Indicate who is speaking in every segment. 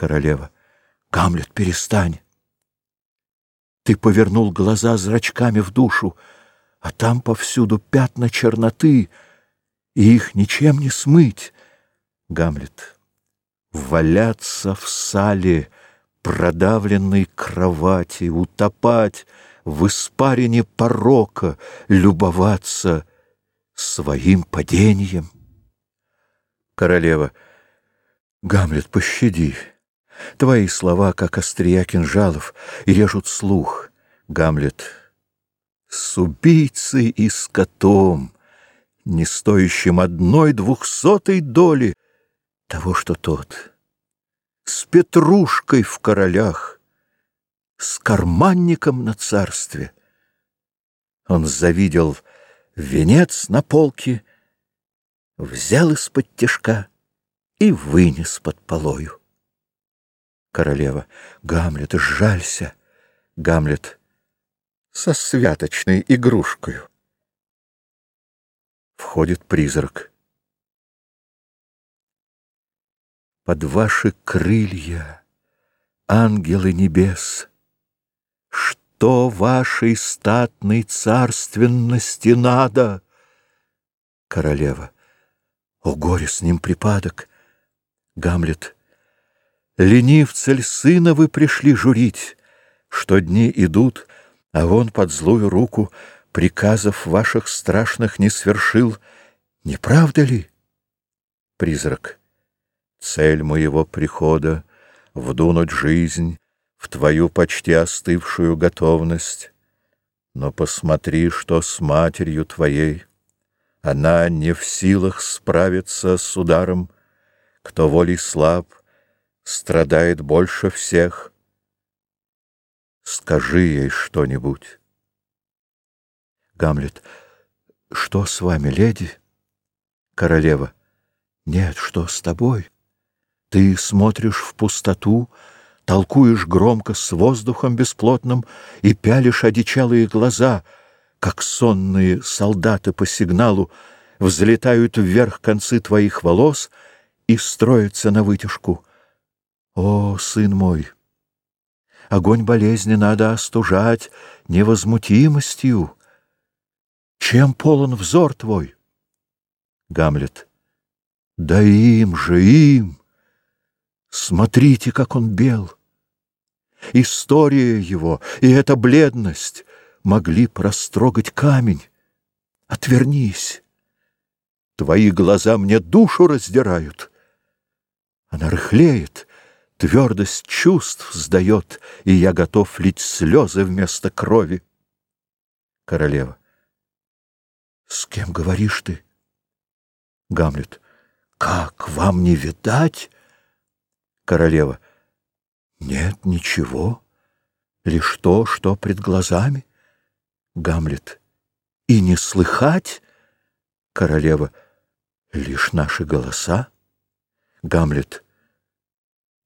Speaker 1: Королева. Гамлет, перестань. Ты повернул глаза зрачками в душу, а там повсюду пятна черноты, и их ничем не смыть. Гамлет. Валяться в сале продавленной кровати, утопать в испарине порока, любоваться своим падением. Королева. Гамлет, пощади. Твои слова, как острия кинжалов, режут слух. Гамлет. С убийцей и с котом, не стоящим одной двухсотой доли того, что тот. С петрушкой в королях, с карманником на царстве. Он завидел венец на полке, взял из-под тяжка и вынес под полою. Королева. Гамлет, жалься. Гамлет. Со святочной игрушкою. Входит призрак. Под ваши крылья, ангелы небес, Что вашей статной царственности надо? Королева. О, горе с ним припадок! Гамлет. Ленивцель сына вы пришли журить, Что дни идут, а он под злую руку Приказов ваших страшных не свершил. Не правда ли? Призрак. Цель моего прихода — Вдунуть жизнь в твою почти остывшую готовность. Но посмотри, что с матерью твоей. Она не в силах справиться с ударом, Кто волей слаб — страдает больше всех. Скажи ей что-нибудь. Гамлет. Что с вами, леди? Королева. Нет, что с тобой? Ты смотришь в пустоту, толкуешь громко с воздухом бесплотным и пялишь одичалые глаза, как сонные солдаты по сигналу взлетают вверх концы твоих волос и строятся на вытяжку — о, сын мой! Огонь болезни надо остужать невозмутимостью. Чем полон взор твой? Гамлет. Да им же, им! Смотрите, как он бел! История его и эта бледность могли прострогать камень. Отвернись! Твои глаза мне душу раздирают. Она рыхлеет, Твердость чувств сдает, и я готов лить слезы вместо крови. Королева. С кем говоришь ты? Гамлет. Как, вам не видать? Королева. Нет, ничего. Лишь то, что пред глазами. Гамлет. И не слыхать? Королева. Лишь наши голоса. Гамлет.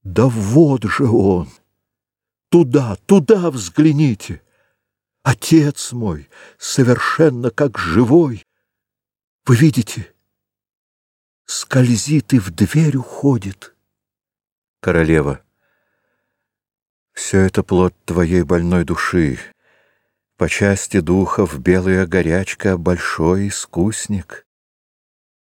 Speaker 1: Да вот же он! Туда, туда взгляните! Отец мой, совершенно как живой. Вы видите? Скользит и в дверь уходит. Королева. Все это плод твоей больной души. По части духов белая горячка — большой искусник.